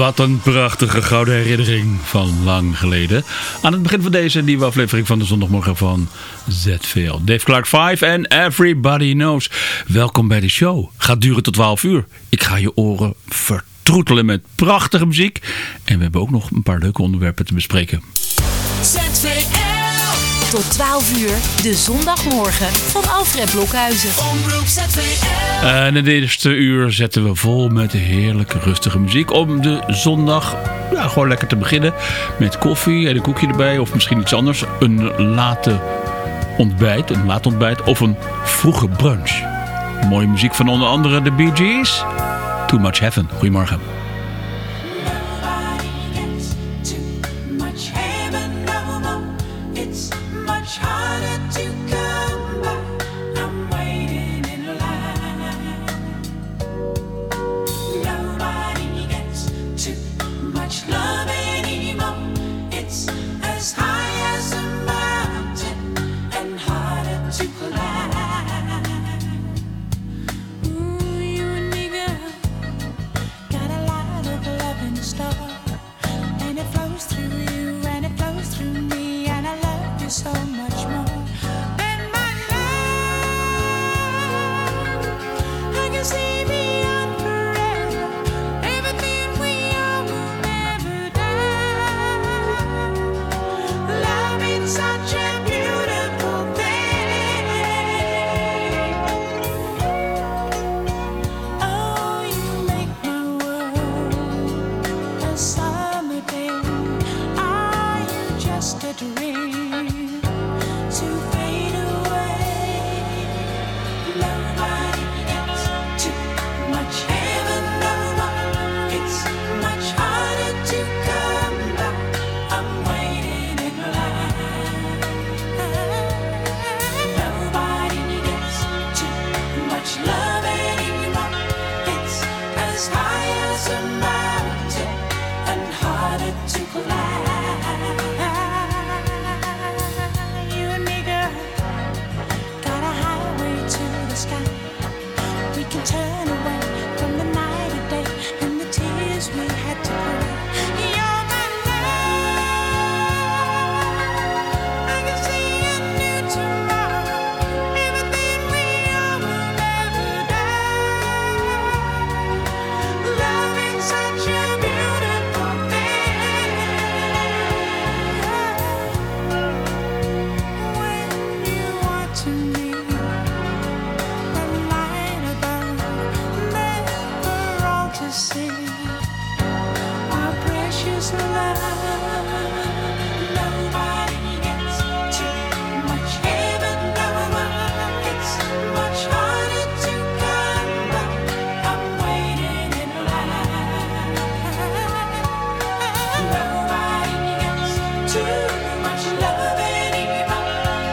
Wat een prachtige gouden herinnering van lang geleden. Aan het begin van deze nieuwe aflevering van de zondagmorgen van ZVL. Dave Clark 5 en Everybody Knows. Welkom bij de show. Gaat duren tot 12 uur. Ik ga je oren vertroetelen met prachtige muziek. En we hebben ook nog een paar leuke onderwerpen te bespreken. ZVL. Tot 12 uur, de zondagmorgen van Alfred Blokhuizen. Omroep ZVL. En in de eerste uur zetten we vol met heerlijke rustige muziek. Om de zondag ja, gewoon lekker te beginnen. Met koffie en een koekje erbij. Of misschien iets anders. Een late ontbijt. Een laat ontbijt. Of een vroege brunch. Mooie muziek van onder andere de Bee Gees. Too Much Heaven. Goedemorgen.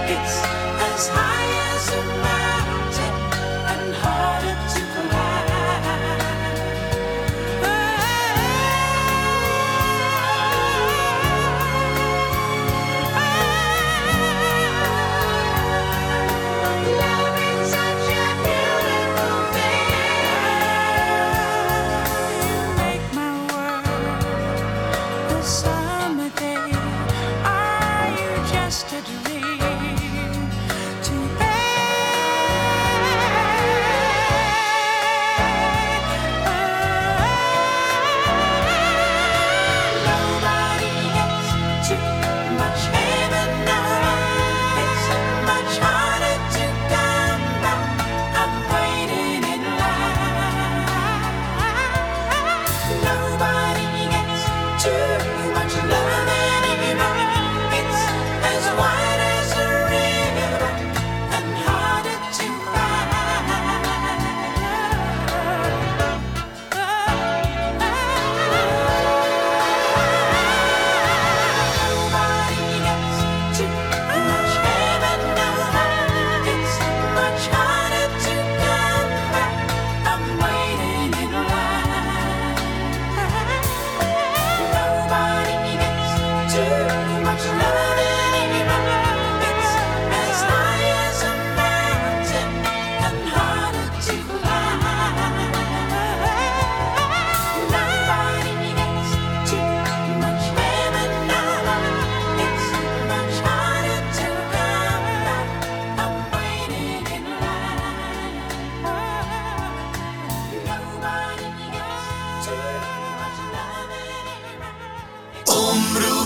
rockets as high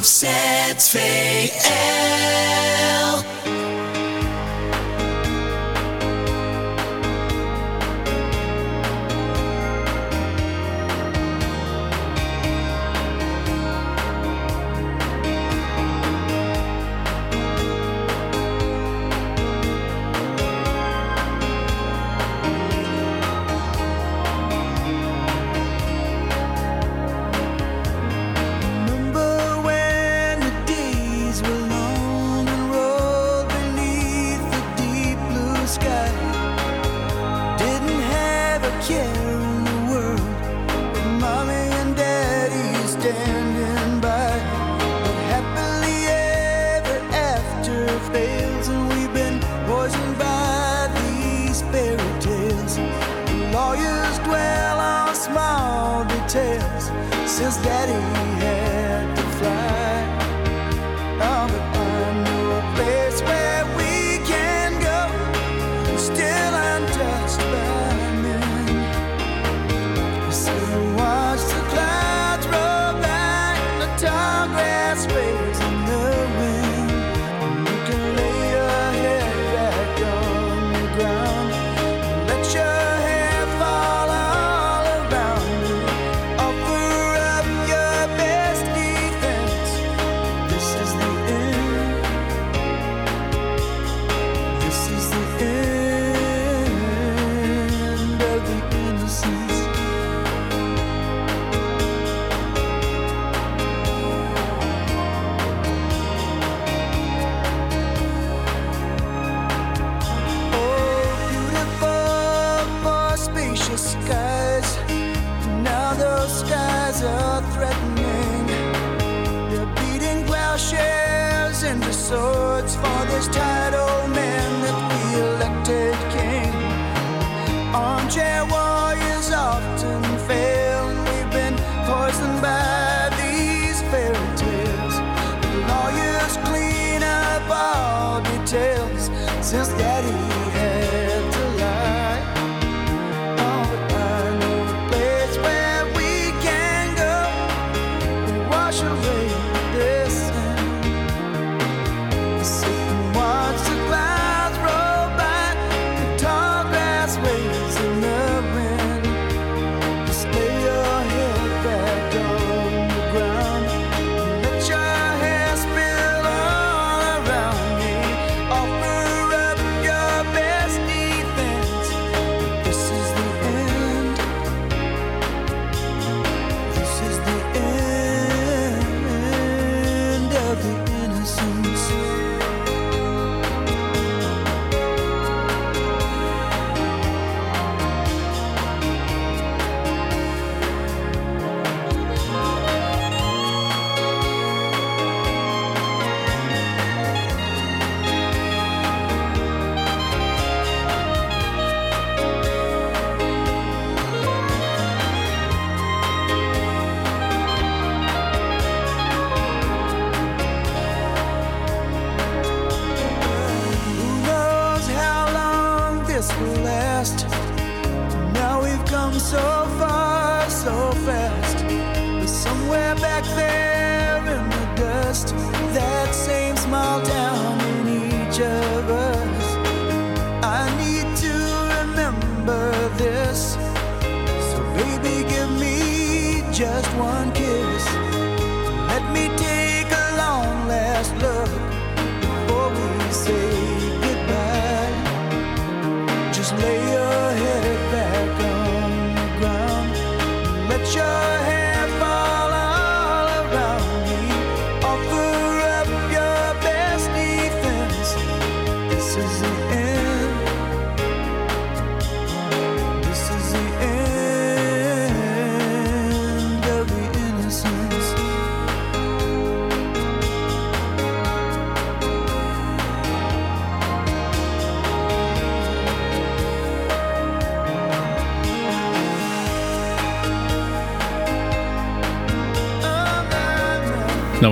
op ZVL.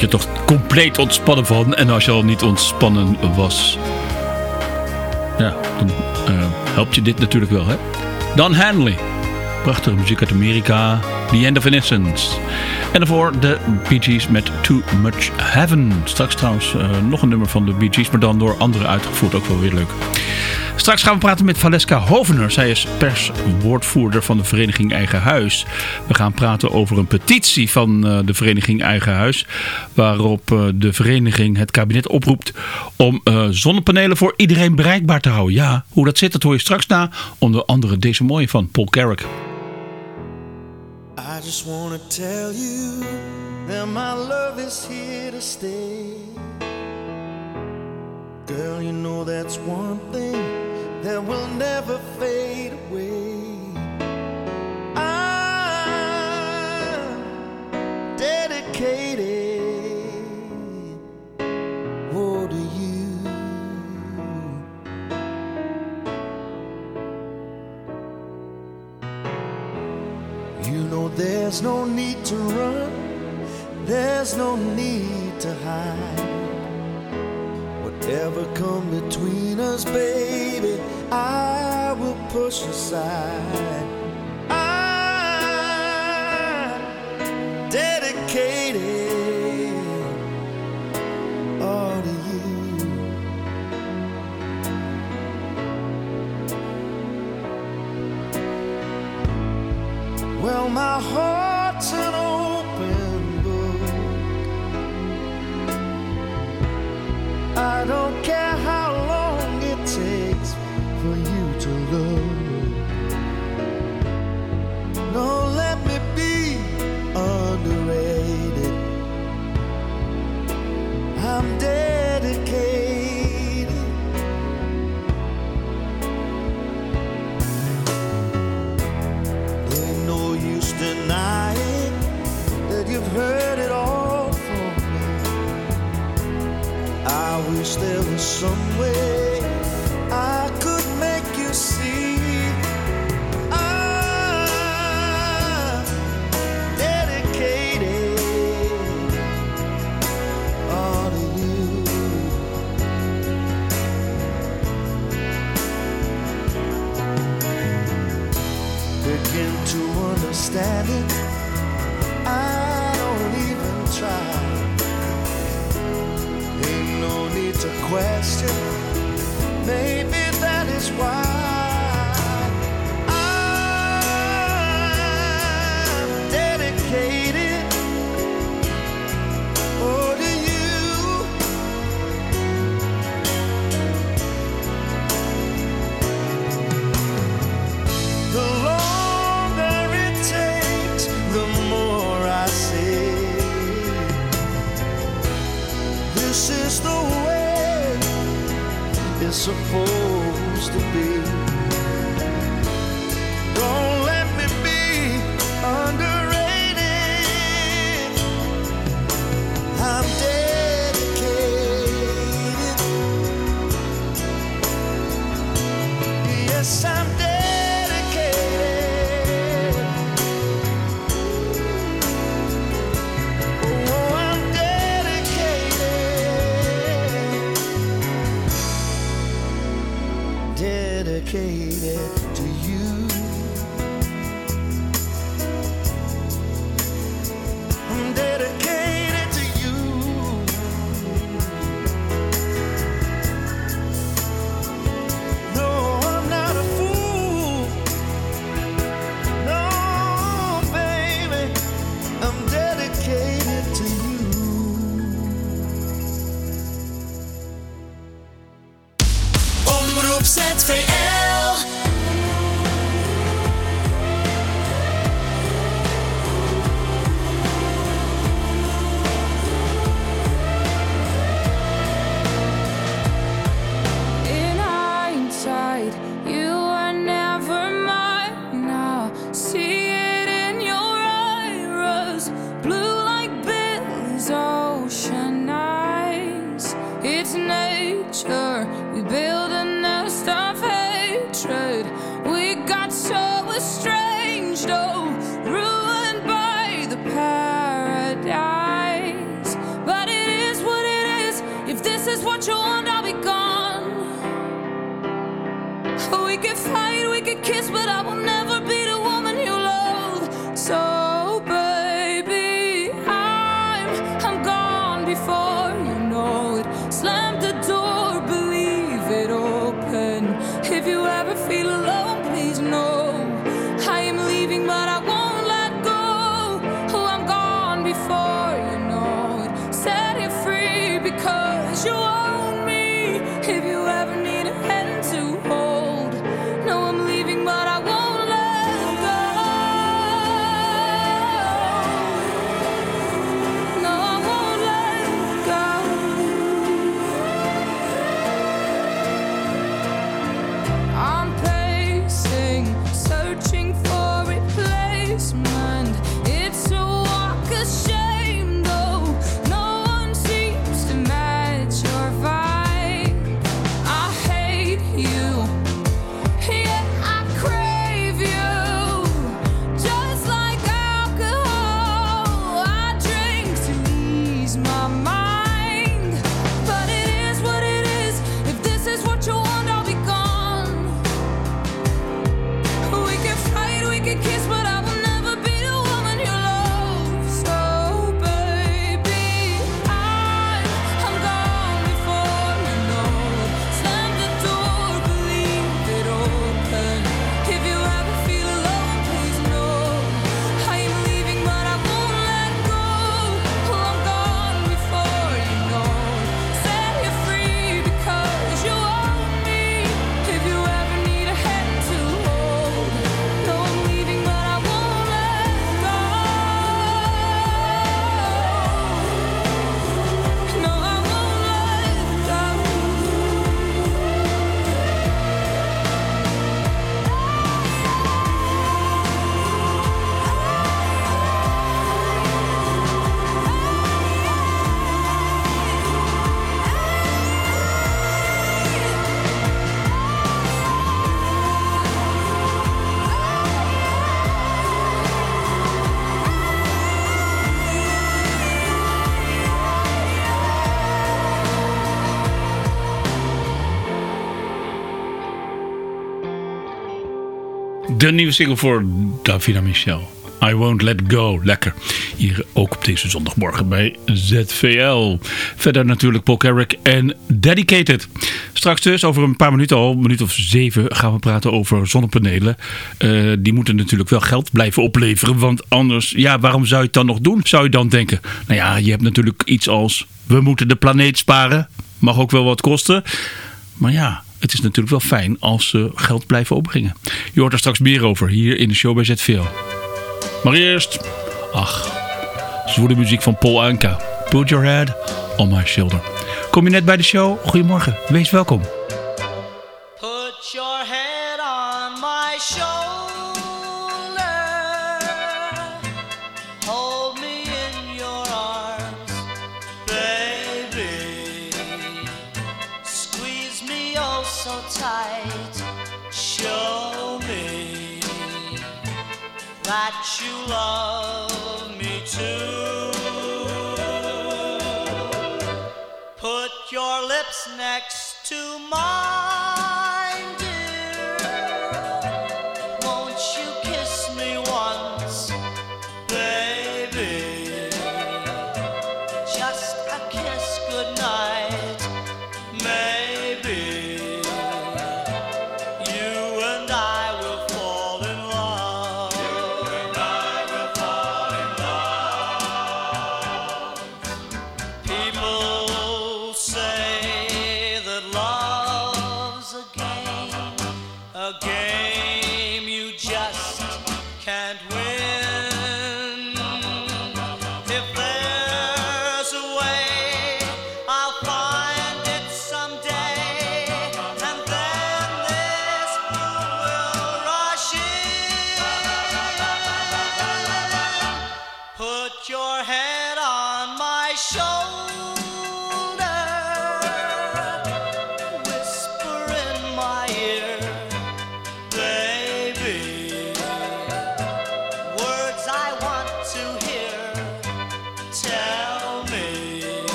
word je toch compleet ontspannen van. En als je al niet ontspannen was, ja, dan uh, helpt je dit natuurlijk wel, hè? Dan Hanley. Prachtige muziek uit Amerika. The End of Innocence. En daarvoor de Bee Gees met Too Much Heaven. Straks trouwens eh, nog een nummer van de Bee Gees, maar dan door anderen uitgevoerd. Ook wel weer leuk. Straks gaan we praten met Valeska Hovener. Zij is perswoordvoerder van de vereniging Eigen Huis. We gaan praten over een petitie van uh, de vereniging Eigen Huis. Waarop uh, de vereniging het kabinet oproept om zonnepanelen voor iedereen bereikbaar te houden. Ja, hoe dat zit, dat hoor je straks na. Onder andere deze mooie van Paul Carrick. I just tell you that my love is here to stay. Girl, you know that's one thing that will never fade away. I'm dedicated. Oh, to you. You know there's no need to run, there's no need to hide. Whatever come between us, baby, I will push aside. I'm dedicated all to you. Well, my heart's somewhere de nieuwe single voor Davina Michel. I Won't Let Go. Lekker. Hier ook op deze zondagmorgen bij ZVL. Verder natuurlijk Paul Carrick en Dedicated. Straks dus, over een paar minuten al, een minuut of zeven, gaan we praten over zonnepanelen. Eh, die moeten natuurlijk wel geld blijven opleveren, want anders, ja, waarom zou je het dan nog doen? Zou je dan denken, nou ja, je hebt natuurlijk iets als, we moeten de planeet sparen. Mag ook wel wat kosten. Maar ja, het is natuurlijk wel fijn als ze geld blijven opbrengen. Je hoort er straks meer over hier in de show bij ZVL. Maar eerst, ach, zwoede muziek van Paul Anka. Put your head on my shoulder. Kom je net bij de show? Goedemorgen, wees welkom.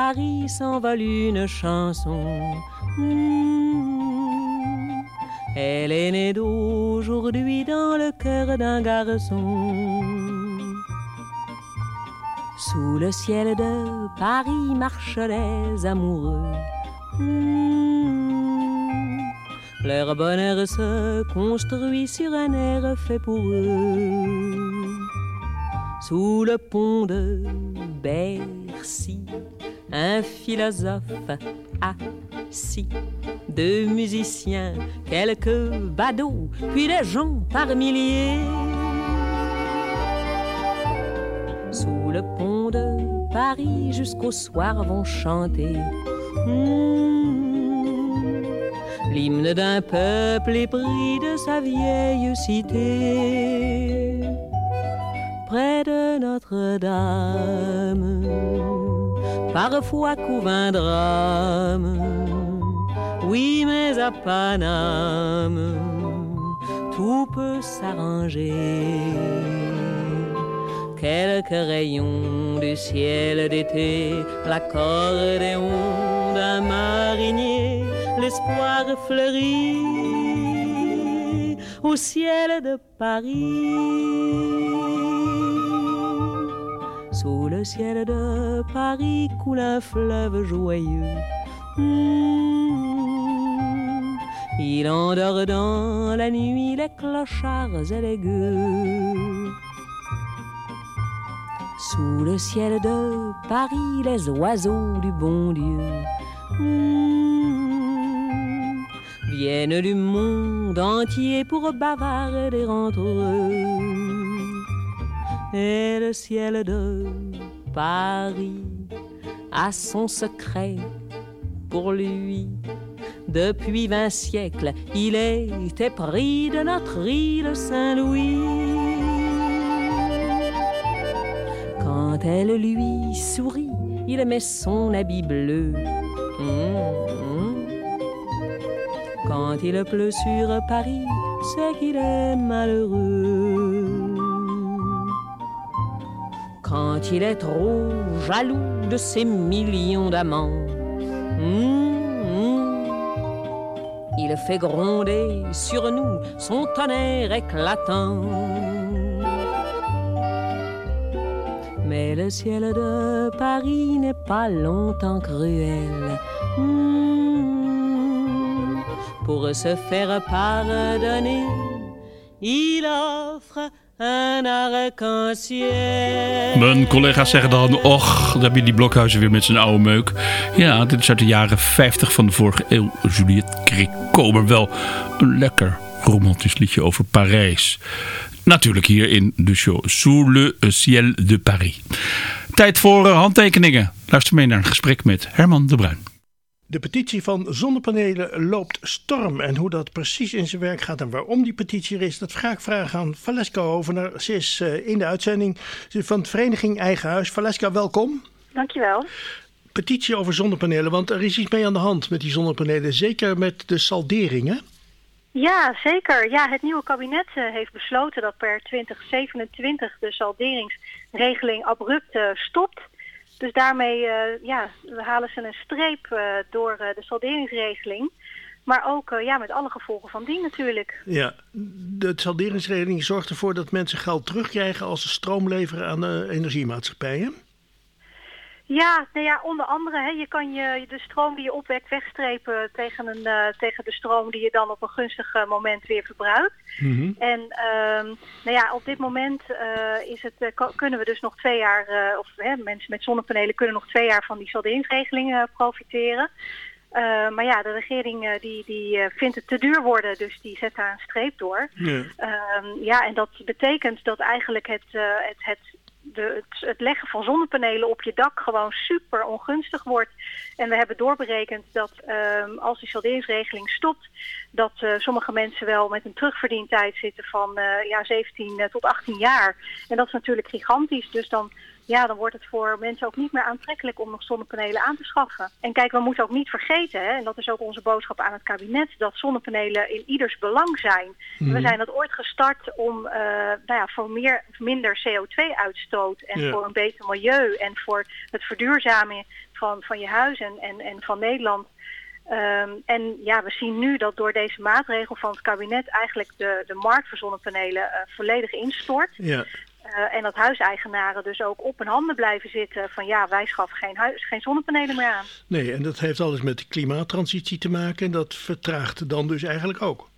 Paris s'envole une chanson. Hmm. Elle est née d'aujourd'hui dans le cœur d'un garçon. Sous le ciel de Paris marchent les amoureux. Hmm. Leur bonheur se construit sur un air fait pour eux. Sous le pont de Bercy, un philosophe assis, deux musiciens, quelques badauds, puis des gens par milliers. Sous le pont de Paris jusqu'au soir vont chanter hmm, l'hymne d'un peuple épris de sa vieille cité. Près de Notre-Dame, parfois couvre un drame. Oui, mais à Paname, tout peut s'arranger. Quelques rayons du ciel d'été, l'accordéon d'un marinier, l'espoir fleurit au ciel de Paris. Sous le ciel de Paris coule un fleuve joyeux. Hmm. Il endort dans la nuit les clochards et les gueux. Sous le ciel de Paris, les oiseaux du bon Dieu hmm, viennent du monde entier pour bavarder entre eux. Et le ciel de Paris a son secret pour lui. Depuis vingt siècles, il était pris de notre île Saint-Louis. Quand elle lui sourit, il met son habit bleu. Quand il pleut sur Paris, c'est qu'il est malheureux. Quand il est trop jaloux de ses millions d'amants, hum, hum. il fait gronder sur nous son tonnerre éclatant. Mais le ciel de Paris n'est pas longtemps cruel. Hmm. Pour se faire pardonner, il offre un arc-en-ciel. Mijn collega's zeggen dan, och, daar heb je die Blokhuizen weer met zijn oude meuk. Ja, dit is uit de jaren 50 van de vorige eeuw. Juliette Cricot, wel een lekker romantisch liedje over Parijs. Natuurlijk hier in de show Sous le ciel de Paris. Tijd voor eh, handtekeningen. Luister mee naar een gesprek met Herman de Bruin. De petitie van zonnepanelen loopt storm. En hoe dat precies in zijn werk gaat en waarom die petitie er is, dat ga ik vragen aan Valeska Hovener. Ze is eh, in de uitzending van de vereniging Eigen Huis. Valeska, welkom. Dankjewel. Petitie over zonnepanelen, want er is iets mee aan de hand met die zonnepanelen. Zeker met de salderingen. Ja, zeker. Ja, het nieuwe kabinet eh, heeft besloten dat per 2027 de salderingsregeling abrupt eh, stopt. Dus daarmee eh, ja, halen ze een streep eh, door eh, de salderingsregeling. Maar ook ja, met alle gevolgen van die natuurlijk. Ja, de salderingsregeling zorgt ervoor dat mensen geld terugkrijgen als ze stroom leveren aan de energiemaatschappijen. Ja, nou ja, onder andere, hè, je kan je, de stroom die je opwekt wegstrepen tegen, een, eh, tegen de stroom die je dan op een gunstig eh, moment weer verbruikt. En ehm, nou ja, op dit moment eh, is het, kunnen we dus nog twee jaar, of hè, mensen met zonnepanelen kunnen nog twee jaar van die salderingsregeling profiteren. Maar ja, de regering die, die vindt het te duur worden, dus die zet daar een streep door. Ja. Ehm, ja, en dat betekent dat eigenlijk het, het, het, de, het, leggen van zonnepanelen op je dak gewoon super ongunstig wordt. En we hebben doorberekend dat ehm, als die salderingsregeling stopt, dat eh, sommige mensen wel met een terugverdientijd zitten van eh, ja, 17 tot 18 jaar. En dat is natuurlijk gigantisch. Dus dan ja, dan wordt het voor mensen ook niet meer aantrekkelijk om nog zonnepanelen aan te schaffen. En kijk, we moeten ook niet vergeten, hè, en dat is ook onze boodschap aan het kabinet, dat zonnepanelen in ieders belang zijn. We zijn dat ooit gestart om eh, nou ja, voor meer, minder CO2-uitstoot en Ja. voor een beter milieu en voor het verduurzamen van, van je huis en, en, en van Nederland. Ehm, en ja, we zien nu dat door deze maatregel van het kabinet eigenlijk de, de markt voor zonnepanelen eh, volledig instort. Ja. Eh, en dat huiseigenaren dus ook op hun handen blijven zitten van ja, wij schaffen geen, huis, geen zonnepanelen meer aan. Nee, en dat heeft alles met de klimaattransitie te maken. En dat vertraagt dan dus eigenlijk ook.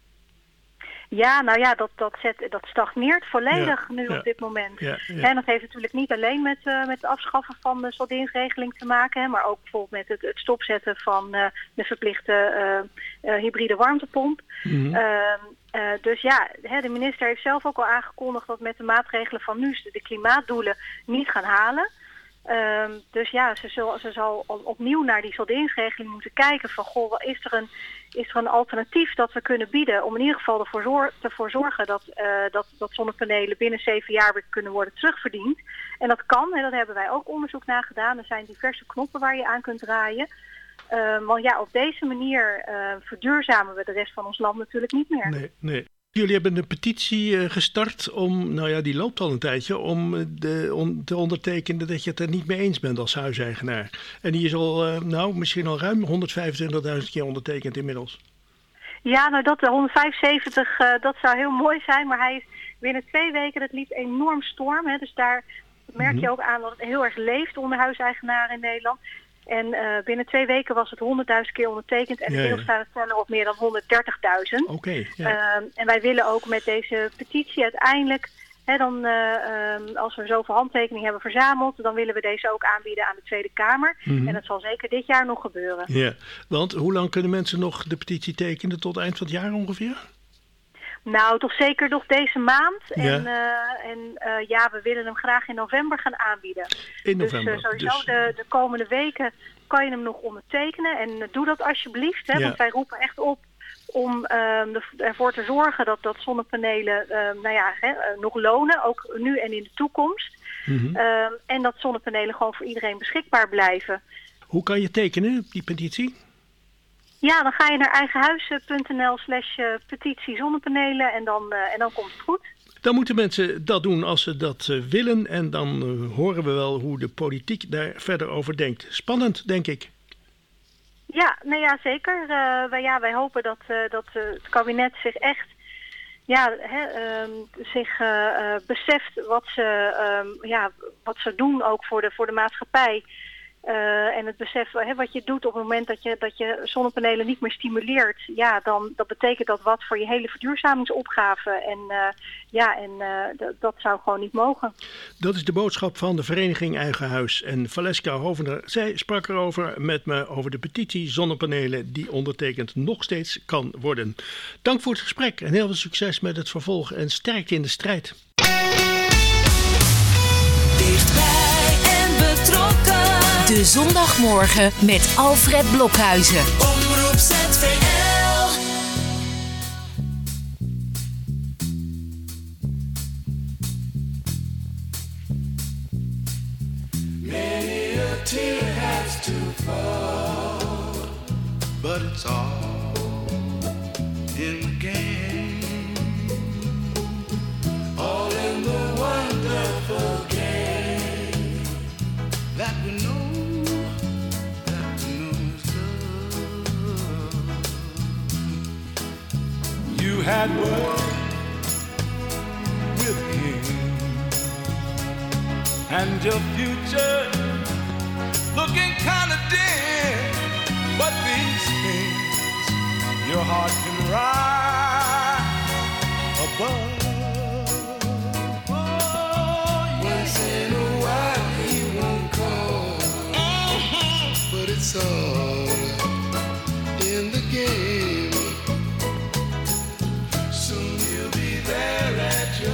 Ja, nou ja, dat, dat, zet, dat stagneert volledig Ja, nu ja. op dit moment. Ja. En dat heeft natuurlijk niet alleen met, eh, met het afschaffen van de solderingsregeling te maken, hè, maar ook bijvoorbeeld met het, het stopzetten van eh, de verplichte hybride warmtepomp. Mhm. Ehm, eh, dus ja, de minister heeft zelf ook al aangekondigd dat met de maatregelen van nu ze de klimaatdoelen niet gaan halen. Ehm, dus ja, ze zal, ze zal al- opnieuw naar die solderingsregeling moeten kijken van goh, is er een, is er een alternatief dat we kunnen bieden om in ieder geval ervoor zor- zorgen dat, eh, dat, dat zonnepanelen binnen zeven jaar weer kunnen worden terugverdiend. En dat kan, en dat hebben wij ook onderzoek naar gedaan. Er zijn diverse knoppen waar je aan kunt draaien. Ehm, want ja, op deze manier eh, verduurzamen we de rest van ons land natuurlijk niet meer. Nee, nee. Jullie hebben een petitie eh, gestart om, nou ja, die loopt al een tijdje, om eh, de, on- te ondertekenen dat je het er niet mee eens bent als huiseigenaar. En die is al, eh, nou, misschien al ruim 125.000 keer ondertekend inmiddels. Ja, nou dat de 175, eh, dat zou heel mooi zijn. Maar hij is binnen twee weken, dat liep enorm storm. Hè, dus daar merk je ook aan dat het heel erg leeft onder huiseigenaren in Nederland. En eh, binnen twee weken was het 100.000 keer ondertekend. En inmiddels staan het teller op meer dan 130.000. Oké. Ehm, en wij willen ook met deze petitie uiteindelijk, hè, dan, eh, ehm, als we zoveel handtekeningen hebben verzameld, dan willen we deze ook aanbieden aan de Tweede Kamer. Mhm. En dat zal zeker dit jaar nog gebeuren. ja. Want hoe lang kunnen mensen nog de petitie tekenen? Tot eind van het jaar ongeveer? Nou, toch zeker nog deze maand. Ja. En, eh, en eh, ja, we willen hem graag in november gaan aanbieden. In Dus november. eh, sowieso Dus- de, de komende weken kan je hem nog ondertekenen. En doe dat alsjeblieft, hè, Ja. want wij roepen echt op om ehm, ervoor te zorgen dat, dat zonnepanelen ehm, nou ja, hè, nog lonen, ook nu en in de toekomst. Mhm. Ehm, en dat zonnepanelen gewoon voor iedereen beschikbaar blijven. Hoe kan je tekenen, die petitie? Ja, dan ga je naar eigenhuizen.nl slash eh, petitie zonnepanelen en dan, eh, en dan komt het goed. Dan moeten mensen dat doen als ze dat eh, willen. En dan horen we wel hoe de politiek daar verder over denkt. Spannend, denk ik. Ja, nee, ja zeker. Eh, wij, ja, wij hopen dat, dat het kabinet zich echt ja, hè, ehm, zich beseft wat ze, ehm, ja, wat ze doen ook voor de, voor de maatschappij. Eh, en het besef hè, wat je doet op het moment dat je, dat je zonnepanelen niet meer stimuleert, ja, dan dat betekent dat wat voor je hele verduurzamingsopgave. En eh, ja, en eh, dat zou gewoon niet mogen. Dat is de boodschap van de vereniging Eigen Huis. En Valeska Hovener, zij sprak erover met me over de petitie zonnepanelen die ondertekend nog steeds kan worden. Dank voor het gesprek en heel veel succes met het vervolg en sterkte in de strijd. Dichtbij. De zondagmorgen met Alfred Blokhuizen. Omroep ZVL. Many a tear has to fall, but it's all You had worked with him and your future looking kind of dim. But these things your heart can rise above. Oh, Once in a while he won't call, uh-huh. but it's all in the game.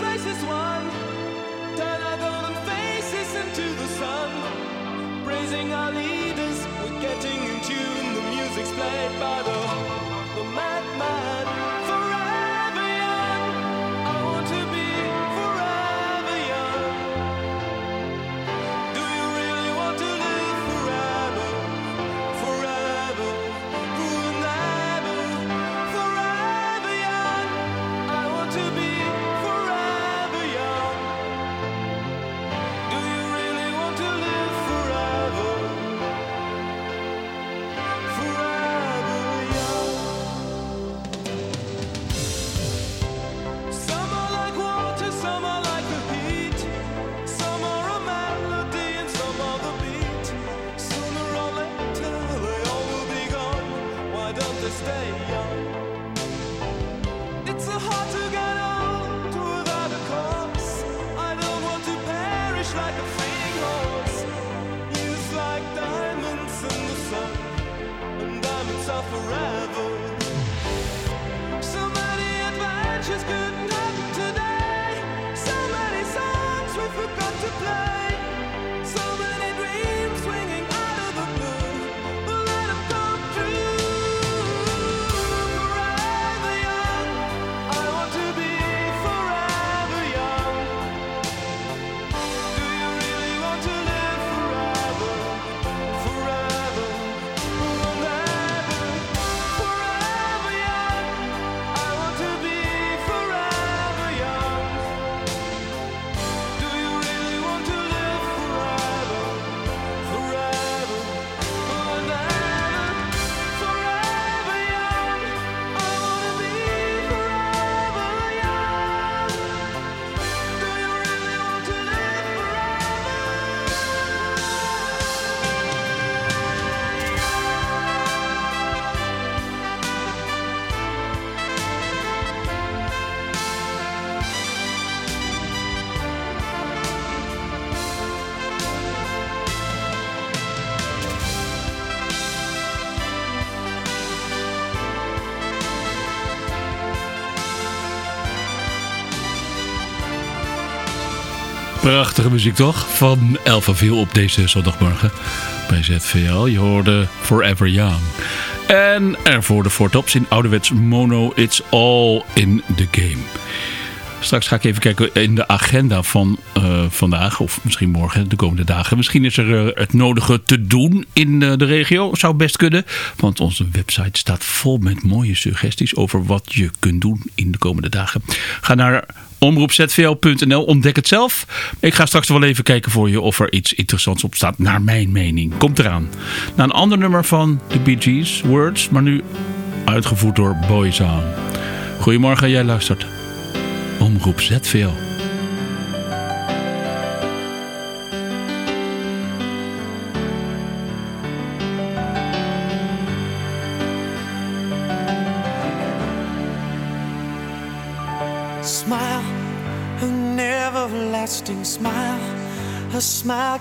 race. Turn our golden faces into the sun. Praising our leaders, we're getting in tune. The music's played by the, the madman. Prachtige muziek toch? Van Elfaville op deze zondagmorgen bij ZVL. Je hoorde Forever Young. En ervoor de voortops in ouderwets mono. It's all in the game. Straks ga ik even kijken in de agenda van eh, vandaag. Of misschien morgen, de komende dagen. Misschien is er eh, het nodige te doen in eh, de regio. Zou best kunnen. Want onze website staat vol met mooie suggesties over wat je kunt doen in de komende dagen. Ga naar omroepzvl.nl. Ontdek het zelf. Ik ga straks wel even kijken voor je of er iets interessants op staat. Naar mijn mening. Komt eraan. Na een ander nummer van de Bee Gees, Words. Maar nu uitgevoerd door Boyzone. Goedemorgen, jij luistert. Omroep ZVL.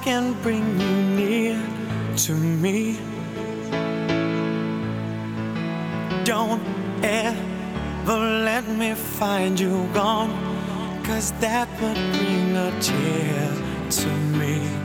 Can bring you near to me. Don't ever let me find you gone, cause that would bring a tear to me.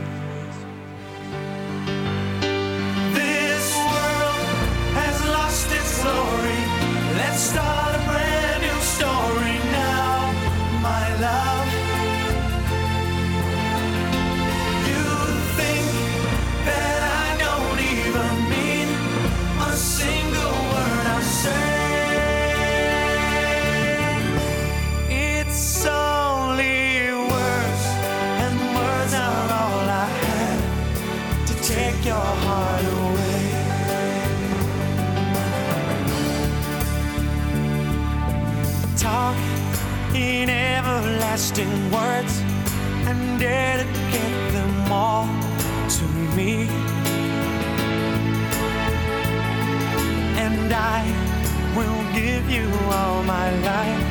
You all my life.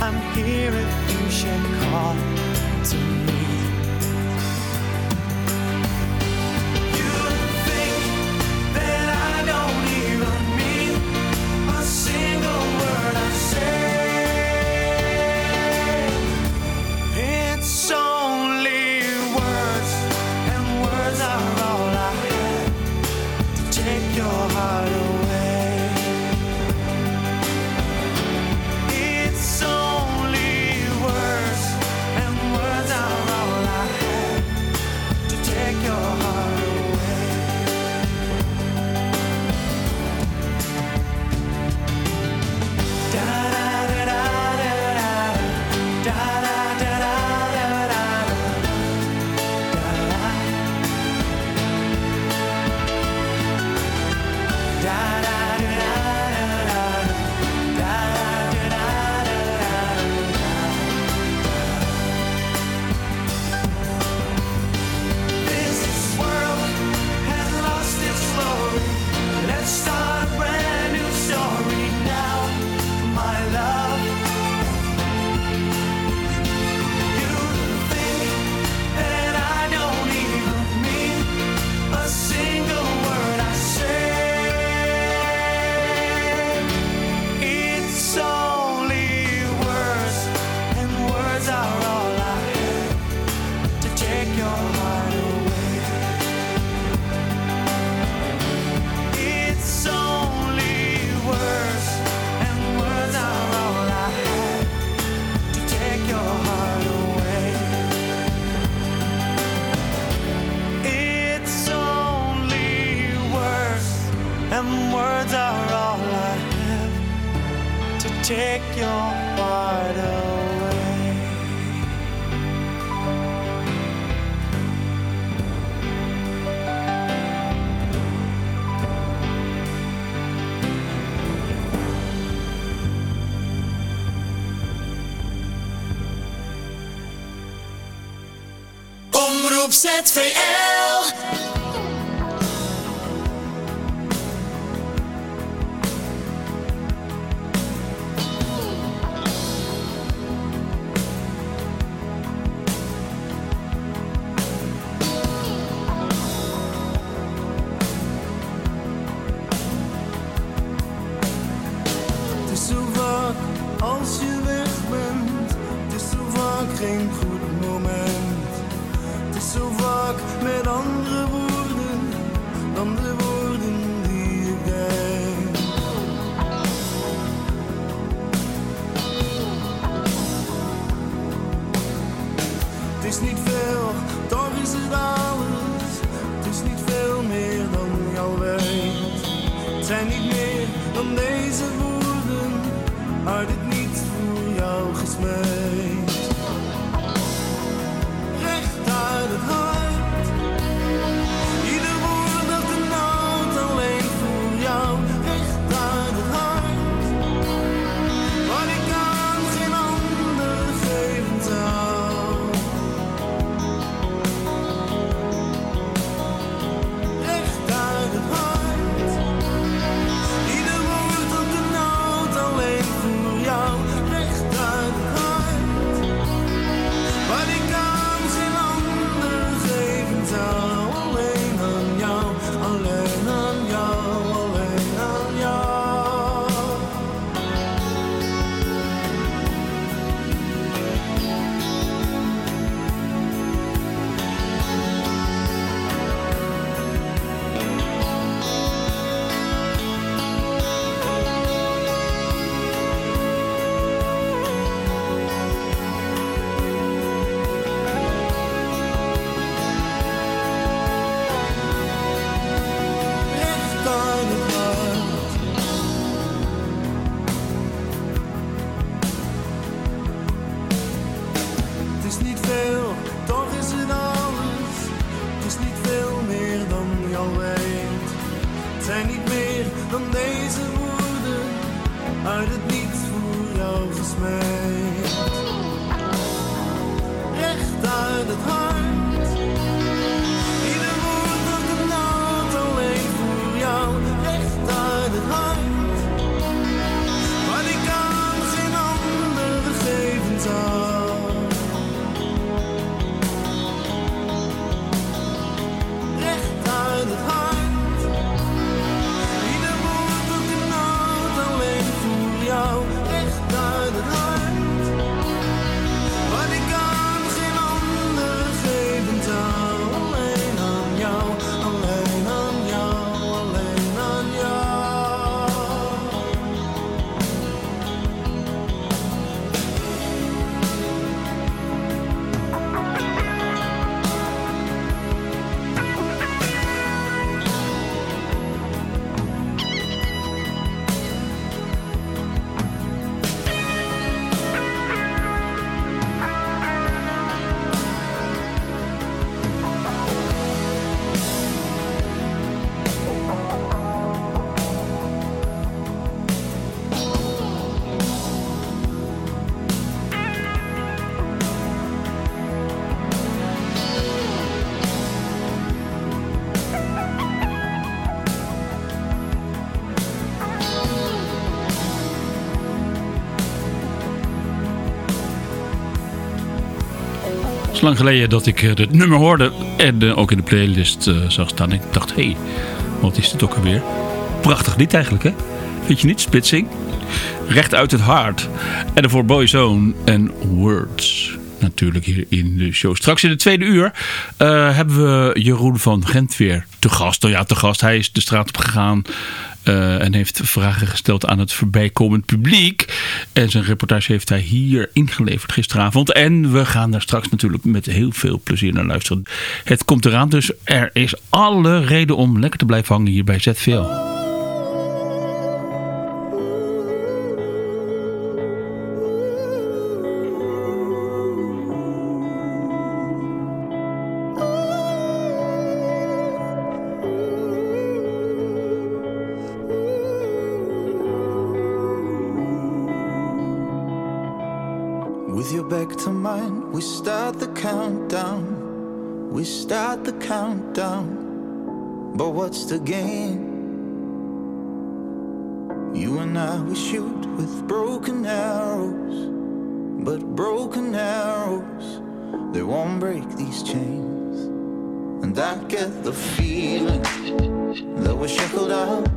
I'm here if you should call Omroep ZVL. Lang geleden dat ik eh, dit nummer hoorde en eh, ook in de playlist eh, zag staan. Ik dacht, hé, hey, wat is dit ook alweer? Prachtig lied eigenlijk, hè? Vind je niet? Splitsing. Recht uit het hart. En daarvoor Boyzone en Words. Natuurlijk hier in de show. Straks in de tweede uur hebben we Jeroen van Gent weer te gast. Nou ja, te gast. Hij is de straat op gegaan. Eh, en heeft vragen gesteld aan het voorbijkomend publiek. En zijn reportage heeft hij hier ingeleverd gisteravond. En we gaan daar straks natuurlijk met heel veel plezier naar luisteren. Het komt eraan, dus er is alle reden om lekker te blijven hangen hier bij ZVL. You and I, we shoot with broken arrows. But broken arrows, they won't break these chains. And I get the feeling that we're shackled out.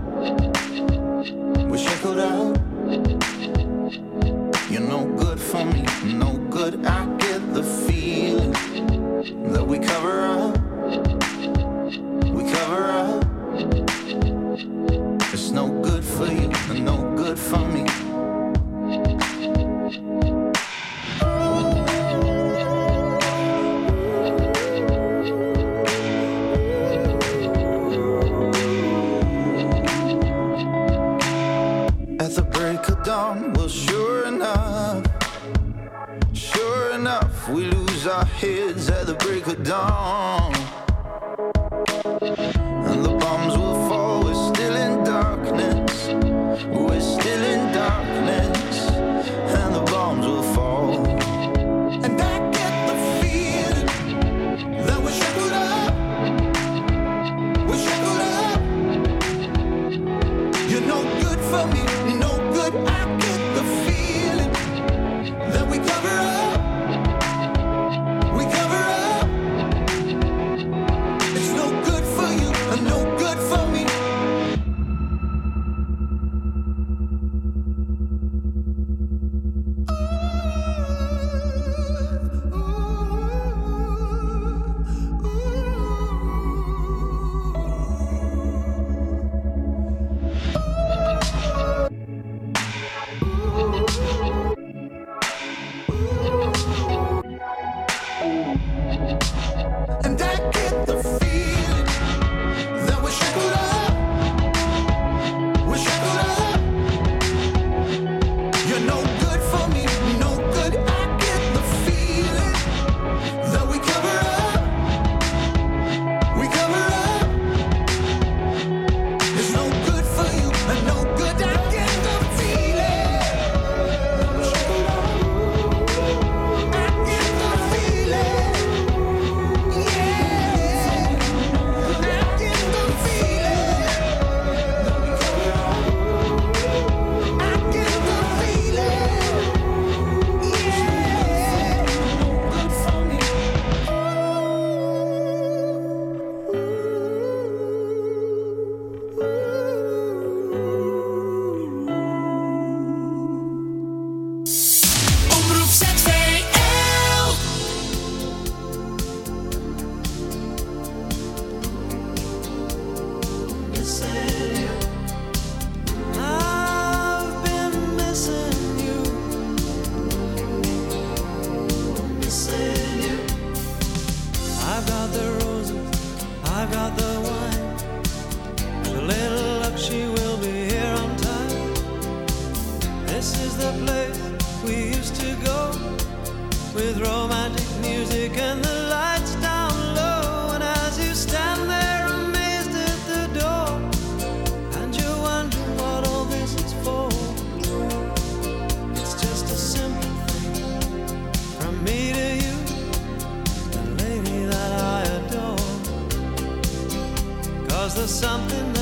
We're shackled out. You're no good for me, no good. I get the feeling that we cover up. for you and no good for me. At the break of dawn, well, sure enough, sure enough, we lose our heads at the break of dawn. Something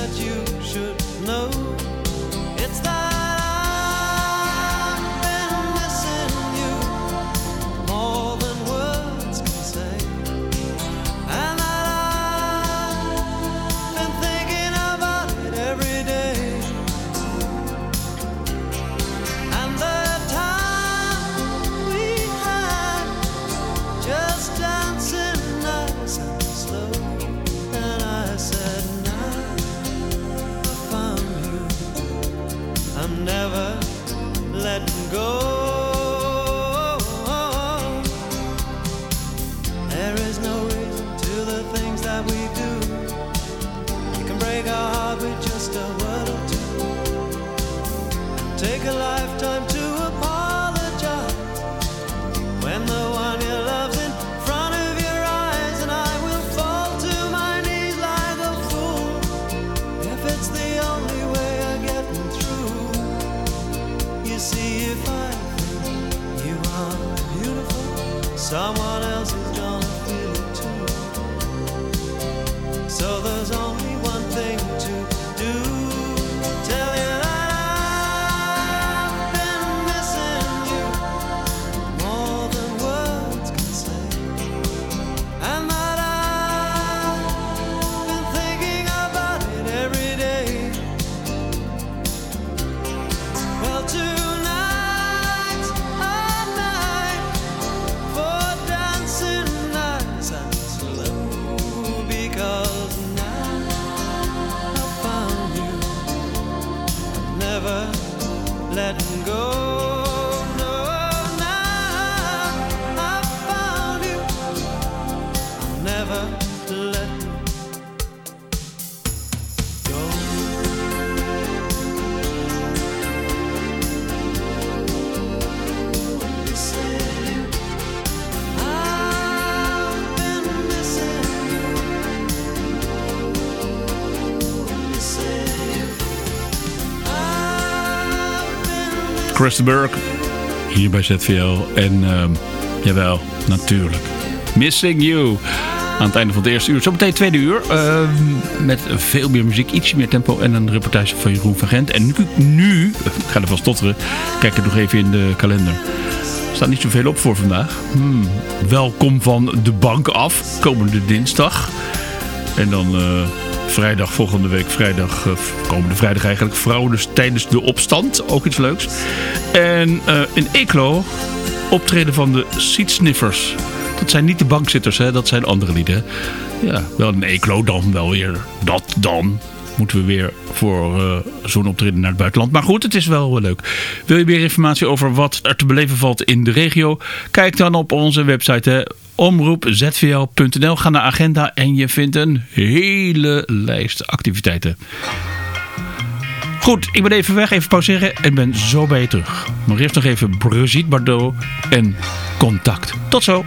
Chris de Burg. Hier bij ZVL. En ehm, jawel, natuurlijk. Missing You. Aan het einde van het eerste uur. Zometeen tweede uur. ehm, met veel meer muziek, ietsje meer tempo. En een reportage van Jeroen van Gent. En nu, nu ik ga er van stotteren. Kijk er nog even in de kalender. Er staat niet zoveel op voor vandaag. Hmm, welkom van de bank af. Komende dinsdag. En dan eh, vrijdag, volgende week vrijdag, eh, komende vrijdag eigenlijk, vrouwen dus tijdens de opstand. Ook iets leuks. En eh, in Eeklo optreden van de Seatsniffers. Dat zijn niet de bankzitters, hè? dat zijn andere lieden. Ja, wel een Eeklo dan, wel weer dat dan. Moeten we weer voor eh, zo'n optreden naar het buitenland. Maar goed, het is wel wel leuk. Wil je meer informatie over wat er te beleven valt in de regio? Kijk dan op onze website omroepzvl.nl. Ga naar agenda en je vindt een hele lijst activiteiten. Goed, ik ben even weg, even pauzeren en ben zo bij je terug. Maar eerst nog even Brigitte Bardot en Contact. Tot zo.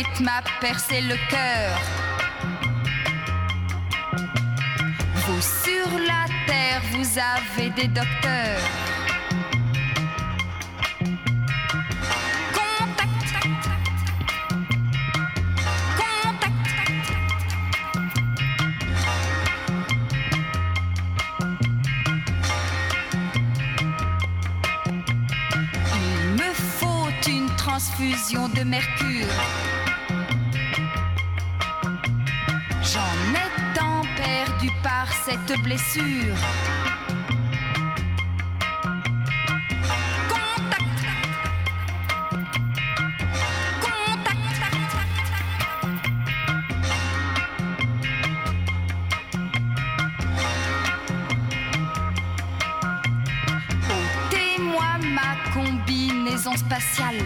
Météorite m'a percé le cœur. Vous sur la terre, vous avez des docteurs. Il me faut une transfusion de mercure. Par cette blessure. Ôtez-moi ma combinaison spatiale.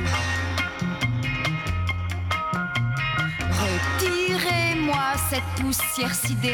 Retirez-moi cette poussière sidérale.